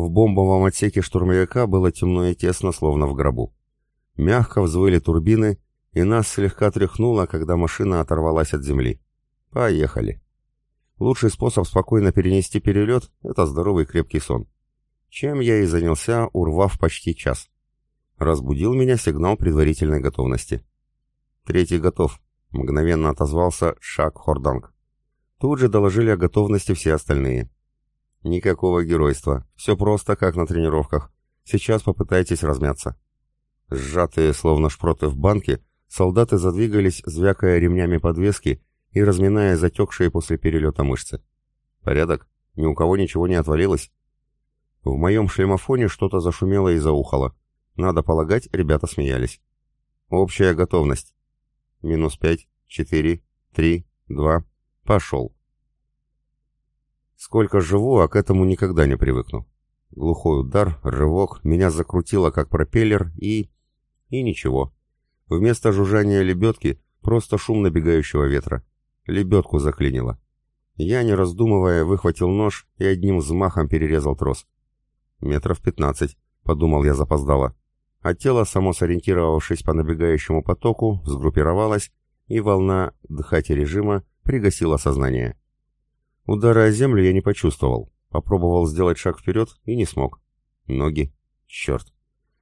В бомбовом отсеке штурмовика было темно и тесно, словно в гробу. Мягко взвыли турбины, и нас слегка тряхнуло, когда машина оторвалась от земли. Поехали. Лучший способ спокойно перенести перелет — это здоровый крепкий сон. Чем я и занялся, урвав почти час. Разбудил меня сигнал предварительной готовности. «Третий готов», — мгновенно отозвался Шак Хорданг. Тут же доложили о готовности все остальные. «Никакого геройства. Все просто, как на тренировках. Сейчас попытайтесь размяться». Сжатые, словно шпроты в банке, солдаты задвигались, звякая ремнями подвески и разминая затекшие после перелета мышцы. «Порядок? Ни у кого ничего не отвалилось?» В моем шлемофоне что-то зашумело и заухало. Надо полагать, ребята смеялись. «Общая готовность. Минус пять, четыре, три, два. Пошел!» Сколько живу, а к этому никогда не привыкну. Глухой удар, рывок, меня закрутило как пропеллер и... И ничего. Вместо жужжания лебедки просто шум набегающего ветра. Лебедку заклинило. Я, не раздумывая, выхватил нож и одним взмахом перерезал трос. Метров пятнадцать, подумал я запоздало. А тело, само сориентировавшись по набегающему потоку, сгруппировалось, и волна дыхати режима пригасила сознание. Удара о землю я не почувствовал. Попробовал сделать шаг вперед и не смог. Ноги. Черт.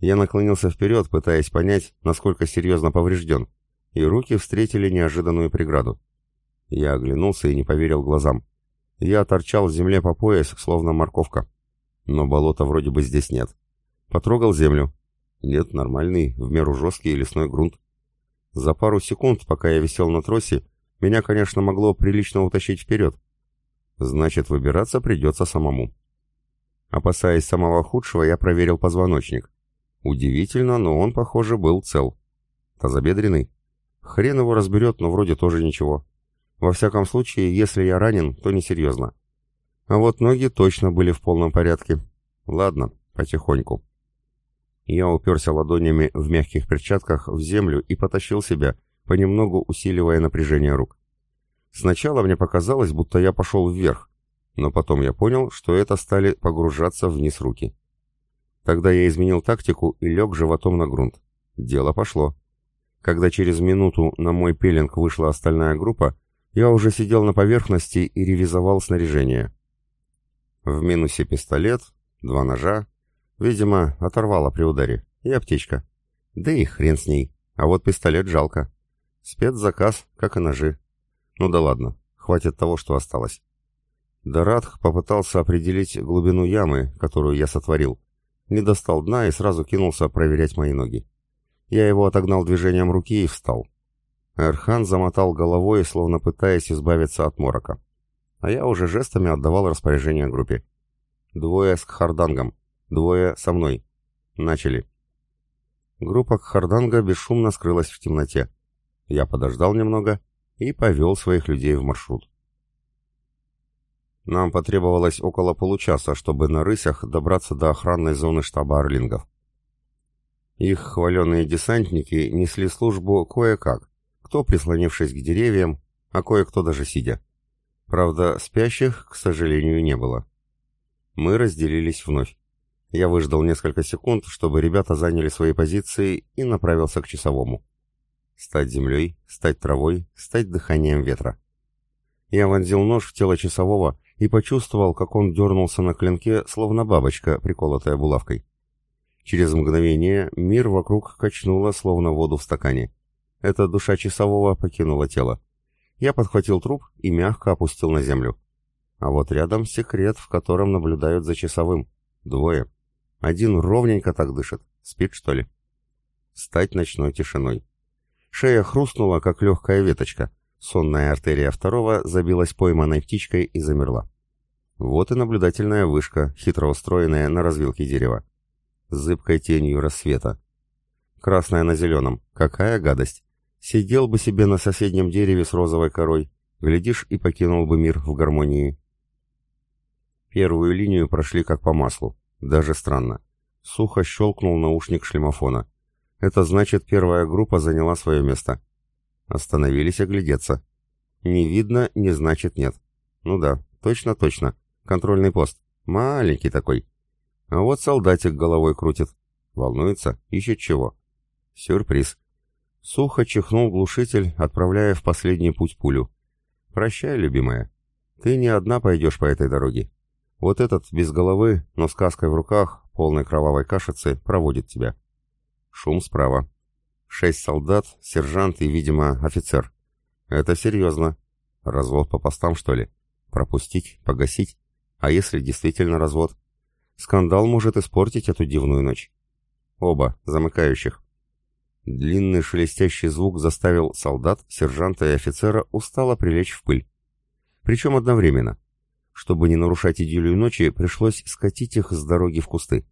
Я наклонился вперед, пытаясь понять, насколько серьезно поврежден, и руки встретили неожиданную преграду. Я оглянулся и не поверил глазам. Я торчал в земле по пояс, словно морковка. Но болота вроде бы здесь нет. Потрогал землю. Нет, нормальный, в меру жесткий лесной грунт. За пару секунд, пока я висел на тросе, меня, конечно, могло прилично утащить вперед. Значит, выбираться придется самому. Опасаясь самого худшего, я проверил позвоночник. Удивительно, но он, похоже, был цел. Тазобедренный. Хрен его разберет, но вроде тоже ничего. Во всяком случае, если я ранен, то несерьезно. А вот ноги точно были в полном порядке. Ладно, потихоньку. Я уперся ладонями в мягких перчатках в землю и потащил себя, понемногу усиливая напряжение рук. Сначала мне показалось, будто я пошел вверх, но потом я понял, что это стали погружаться вниз руки. Тогда я изменил тактику и лег животом на грунт. Дело пошло. Когда через минуту на мой пеленг вышла остальная группа, я уже сидел на поверхности и ревизовал снаряжение. В минусе пистолет, два ножа, видимо, оторвало при ударе, и аптечка. Да и хрен с ней, а вот пистолет жалко. Спецзаказ, как и ножи. Ну да ладно, хватит того, что осталось. Дорадх попытался определить глубину ямы, которую я сотворил. Не достал дна и сразу кинулся проверять мои ноги. Я его отогнал движением руки и встал. Эрхан замотал головой, словно пытаясь избавиться от морока. А я уже жестами отдавал распоряжение группе. Двое с Кхардангом, двое со мной. Начали. Группа Кхарданга бесшумно скрылась в темноте. Я подождал немного и повел своих людей в маршрут. Нам потребовалось около получаса, чтобы на рысях добраться до охранной зоны штаба орлингов. Их хваленные десантники несли службу кое-как, кто прислонившись к деревьям, а кое-кто даже сидя. Правда, спящих, к сожалению, не было. Мы разделились вновь. Я выждал несколько секунд, чтобы ребята заняли свои позиции и направился к часовому. Стать землей, стать травой, стать дыханием ветра. Я вонзил нож в тело часового и почувствовал, как он дернулся на клинке, словно бабочка, приколотая булавкой. Через мгновение мир вокруг качнуло, словно воду в стакане. Эта душа часового покинула тело. Я подхватил труп и мягко опустил на землю. А вот рядом секрет, в котором наблюдают за часовым. Двое. Один ровненько так дышит. Спит, что ли? Стать ночной тишиной. Шея хрустнула, как легкая веточка. Сонная артерия второго забилась пойманной птичкой и замерла. Вот и наблюдательная вышка, хитро устроенная на развилке дерева. С зыбкой тенью рассвета. Красная на зеленом. Какая гадость. Сидел бы себе на соседнем дереве с розовой корой. Глядишь, и покинул бы мир в гармонии. Первую линию прошли как по маслу. Даже странно. Сухо щелкнул наушник шлемофона. Это значит, первая группа заняла свое место. Остановились оглядеться. Не видно, не значит нет. Ну да, точно-точно. Контрольный пост. Маленький такой. А вот солдатик головой крутит. Волнуется, ищет чего. Сюрприз. Сухо чихнул глушитель, отправляя в последний путь пулю. «Прощай, любимая. Ты не одна пойдешь по этой дороге. Вот этот, без головы, но с каской в руках, полной кровавой кашицы, проводит тебя». Шум справа. Шесть солдат, сержант и, видимо, офицер. Это серьезно. Развод по постам, что ли? Пропустить? Погасить? А если действительно развод? Скандал может испортить эту дивную ночь. Оба, замыкающих. Длинный шелестящий звук заставил солдат, сержанта и офицера устало прилечь в пыль. Причем одновременно. Чтобы не нарушать идиллию ночи, пришлось скатить их с дороги в кусты.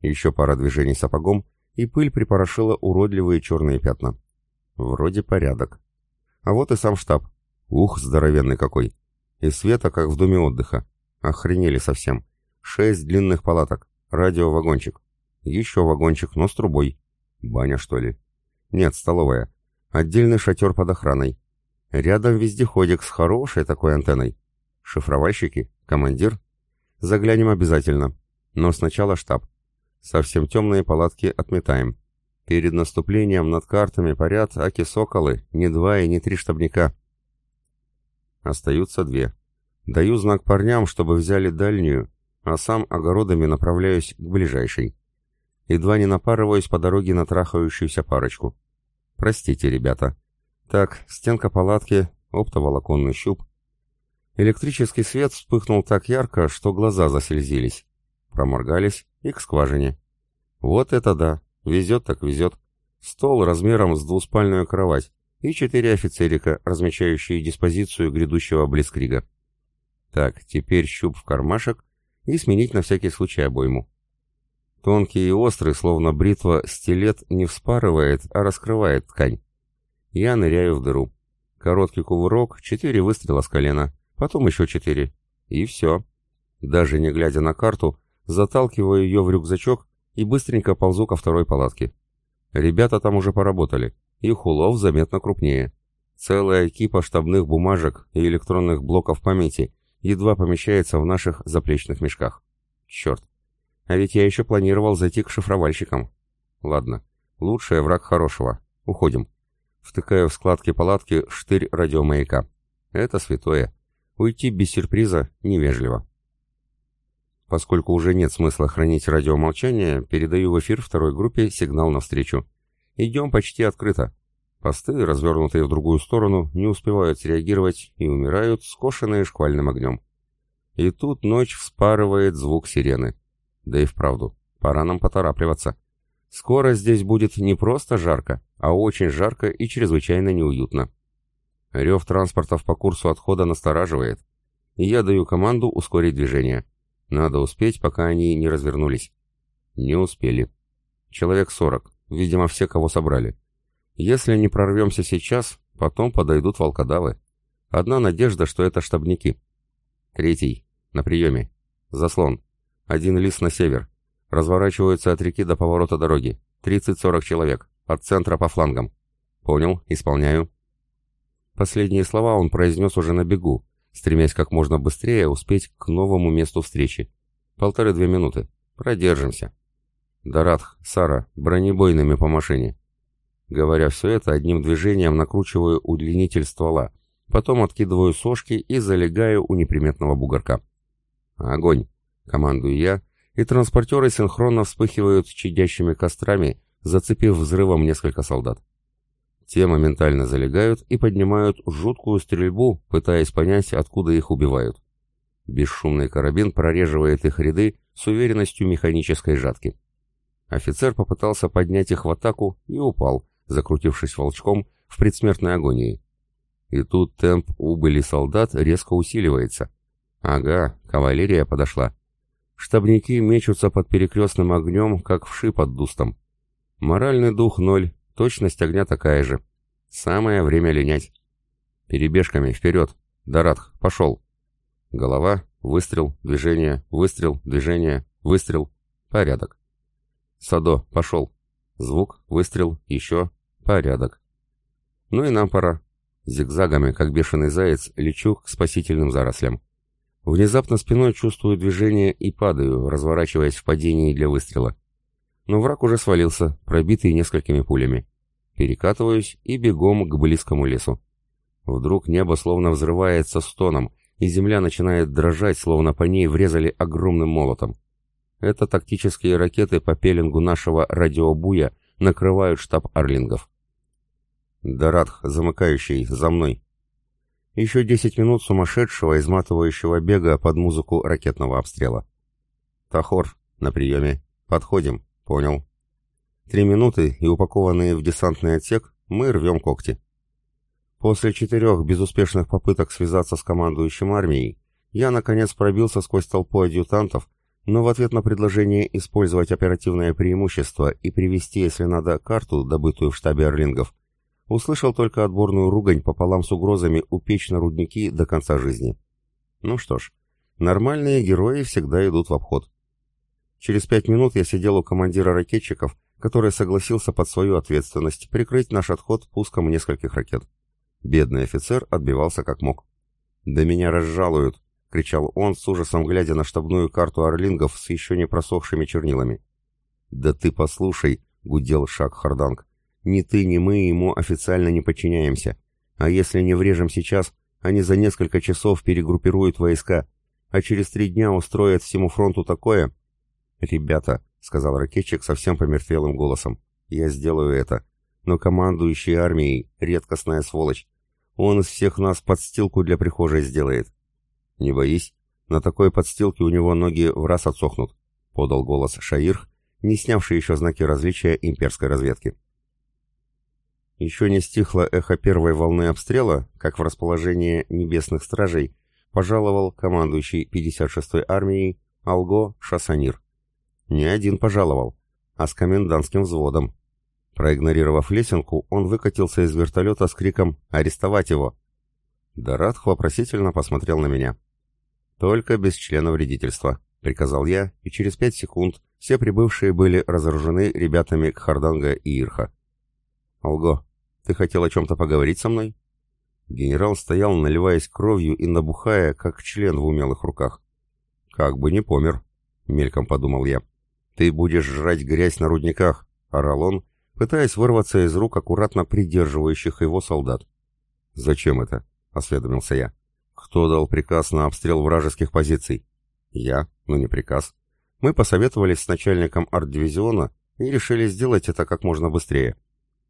Еще пара движений сапогом, и пыль припорошила уродливые черные пятна. Вроде порядок. А вот и сам штаб. Ух, здоровенный какой. И света, как в доме отдыха. Охренели совсем. Шесть длинных палаток. Радиовагончик. Еще вагончик, но с трубой. Баня, что ли? Нет, столовая. Отдельный шатер под охраной. Рядом вездеходик с хорошей такой антенной. Шифровальщики? Командир? Заглянем обязательно. Но сначала штаб. Совсем темные палатки отметаем. Перед наступлением над картами парят аки-соколы, не два и не три штабника. Остаются две. Даю знак парням, чтобы взяли дальнюю, а сам огородами направляюсь к ближайшей. Едва не напарываюсь по дороге на трахающуюся парочку. Простите, ребята. Так, стенка палатки, оптоволоконный щуп. Электрический свет вспыхнул так ярко, что глаза заслезились. Проморгались и к скважине. Вот это да, везет так везет. Стол размером с двуспальную кровать и четыре офицерика, размечающие диспозицию грядущего блескрига. Так, теперь щуп в кармашек и сменить на всякий случай обойму. Тонкий и острый, словно бритва, стилет не вспарывает, а раскрывает ткань. Я ныряю в дыру. Короткий кувырок, четыре выстрела с колена, потом еще четыре. И все. Даже не глядя на карту, заталкиваю ее в рюкзачок и быстренько ползу ко второй палатке. Ребята там уже поработали. Их улов заметно крупнее. Целая кипа штабных бумажек и электронных блоков памяти едва помещается в наших заплечных мешках. Черт. А ведь я еще планировал зайти к шифровальщикам. Ладно. Лучший враг хорошего. Уходим. Втыкаю в складки палатки штырь радиомаяка. Это святое. Уйти без сюрприза невежливо. Поскольку уже нет смысла хранить радиомолчание, передаю в эфир второй группе сигнал навстречу. Идем почти открыто. Посты, развернутые в другую сторону, не успевают среагировать и умирают, скошенные шквальным огнем. И тут ночь вспарывает звук сирены. Да и вправду, пора нам поторапливаться. Скоро здесь будет не просто жарко, а очень жарко и чрезвычайно неуютно. Рев транспортов по курсу отхода настораживает, и я даю команду ускорить движение. Надо успеть, пока они не развернулись. Не успели. Человек сорок. Видимо, все, кого собрали. Если не прорвемся сейчас, потом подойдут волкодавы. Одна надежда, что это штабники. Третий. На приеме. Заслон. Один лист на север. Разворачиваются от реки до поворота дороги. 30-40 человек. От центра по флангам. Понял, исполняю. Последние слова он произнес уже на бегу, стремясь как можно быстрее успеть к новому месту встречи. Полторы-две минуты. Продержимся. Даратх, Сара, бронебойными по машине. Говоря все это, одним движением накручиваю удлинитель ствола, потом откидываю сошки и залегаю у неприметного бугорка. «Огонь!» — командую я, и транспортеры синхронно вспыхивают чадящими кострами, зацепив взрывом несколько солдат. Те моментально залегают и поднимают жуткую стрельбу, пытаясь понять, откуда их убивают. Бесшумный карабин прореживает их ряды с уверенностью механической жатки. Офицер попытался поднять их в атаку и упал, закрутившись волчком в предсмертной агонии. И тут темп убыли солдат резко усиливается. Ага, кавалерия подошла. Штабники мечутся под перекрестным огнем, как вши под дустом. Моральный дух ноль, Точность огня такая же. Самое время линять. Перебежками, вперед. Даратх, пошел. Голова, выстрел, движение, выстрел, движение, выстрел. Порядок. Садо, пошел. Звук, выстрел, еще. Порядок. Ну и нам пора. Зигзагами, как бешеный заяц, лечу к спасительным зарослям. Внезапно спиной чувствую движение и падаю, разворачиваясь в падении для выстрела. Но враг уже свалился, пробитый несколькими пулями. Перекатываюсь и бегом к близкому лесу. Вдруг небо словно взрывается стоном, и земля начинает дрожать, словно по ней врезали огромным молотом. Это тактические ракеты по пеленгу нашего радиобуя накрывают штаб Арлингов. Дорадх, замыкающий, за мной. Еще десять минут сумасшедшего, изматывающего бега под музыку ракетного обстрела. Тахор, на приеме. Подходим. Понял. Три минуты, и упакованные в десантный отсек, мы рвем когти. После четырех безуспешных попыток связаться с командующим армией, я, наконец, пробился сквозь толпу адъютантов, но в ответ на предложение использовать оперативное преимущество и привести, если надо, карту, добытую в штабе Орлингов, услышал только отборную ругань пополам с угрозами упечь на рудники до конца жизни. Ну что ж, нормальные герои всегда идут в обход. Через пять минут я сидел у командира ракетчиков, который согласился под свою ответственность прикрыть наш отход пуском нескольких ракет. Бедный офицер отбивался как мог. «Да меня разжалуют!» — кричал он, с ужасом глядя на штабную карту орлингов с еще не просохшими чернилами. «Да ты послушай!» — гудел Шак Харданг. «Ни ты, ни мы ему официально не подчиняемся. А если не врежем сейчас, они за несколько часов перегруппируют войска, а через три дня устроят всему фронту такое...» «Ребята», — сказал ракетчик совсем помертвелым голосом, — «я сделаю это но командующий армией — редкостная сволочь. Он из всех нас подстилку для прихожей сделает. Не боись, на такой подстилке у него ноги в раз отсохнут, — подал голос Шаир, не снявший еще знаки различия имперской разведки. Еще не стихло эхо первой волны обстрела, как в расположение небесных стражей пожаловал командующий 56-й армией Алго Шасанир. Не один пожаловал, а с комендантским взводом, Проигнорировав лесенку, он выкатился из вертолета с криком «Арестовать его!». Дорадх вопросительно посмотрел на меня. «Только без члена вредительства», — приказал я, и через пять секунд все прибывшие были разоружены ребятами Кхарданга и Ирха. «Алго, ты хотел о чем-то поговорить со мной?» Генерал стоял, наливаясь кровью и набухая, как член в умелых руках. «Как бы не помер», — мельком подумал я. «Ты будешь жрать грязь на рудниках», — орал он, пытаясь вырваться из рук аккуратно придерживающих его солдат. «Зачем это?» — осведомился я. «Кто дал приказ на обстрел вражеских позиций?» «Я, но не приказ. Мы посоветовались с начальником арт-дивизиона и решили сделать это как можно быстрее».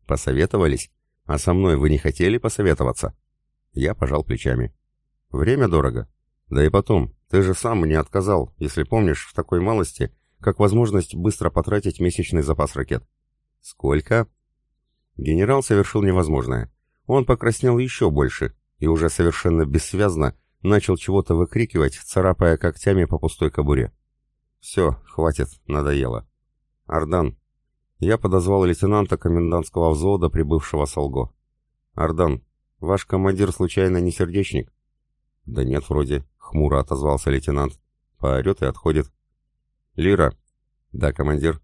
«Посоветовались? А со мной вы не хотели посоветоваться?» Я пожал плечами. «Время дорого. Да и потом, ты же сам мне отказал, если помнишь, в такой малости, как возможность быстро потратить месячный запас ракет. «Сколько?» Генерал совершил невозможное. Он покраснел еще больше и уже совершенно бессвязно начал чего-то выкрикивать, царапая когтями по пустой кобуре. «Все, хватит, надоело. Ардан». Я подозвал лейтенанта комендантского взвода, прибывшего с Алго. «Ардан, ваш командир случайно не сердечник?» «Да нет, вроде», — хмуро отозвался лейтенант. Поорет и отходит. «Лира». «Да, командир».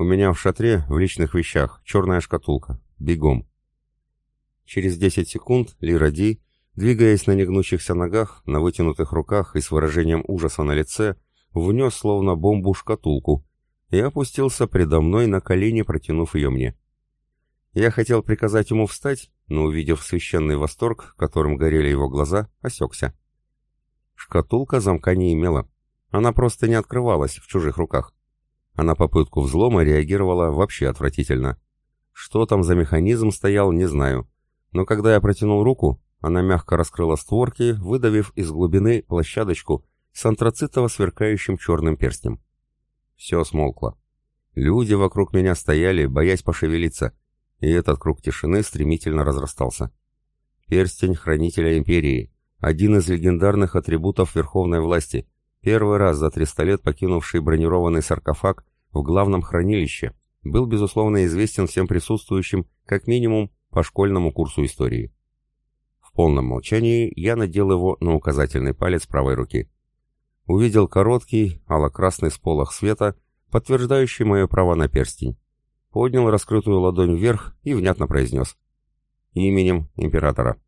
У меня в шатре, в личных вещах, черная шкатулка. Бегом. Через 10 секунд Лира Ди, двигаясь на негнущихся ногах, на вытянутых руках и с выражением ужаса на лице, внес словно бомбу шкатулку и опустился предо мной на колени, протянув ее мне. Я хотел приказать ему встать, но, увидев священный восторг, которым горели его глаза, осекся. Шкатулка замка не имела. Она просто не открывалась в чужих руках а на попытку взлома реагировала вообще отвратительно. Что там за механизм стоял, не знаю. Но когда я протянул руку, она мягко раскрыла створки, выдавив из глубины площадочку с антрацитово сверкающим черным перстнем. Все смолкло. Люди вокруг меня стояли, боясь пошевелиться, и этот круг тишины стремительно разрастался. Перстень Хранителя Империи, один из легендарных атрибутов верховной власти, первый раз за 300 лет покинувший бронированный саркофаг в главном хранилище, был, безусловно, известен всем присутствующим как минимум по школьному курсу истории. В полном молчании я надел его на указательный палец правой руки. Увидел короткий, ало-красный сполох света, подтверждающий мое право на перстень. Поднял раскрытую ладонь вверх и внятно произнес. «Именем императора».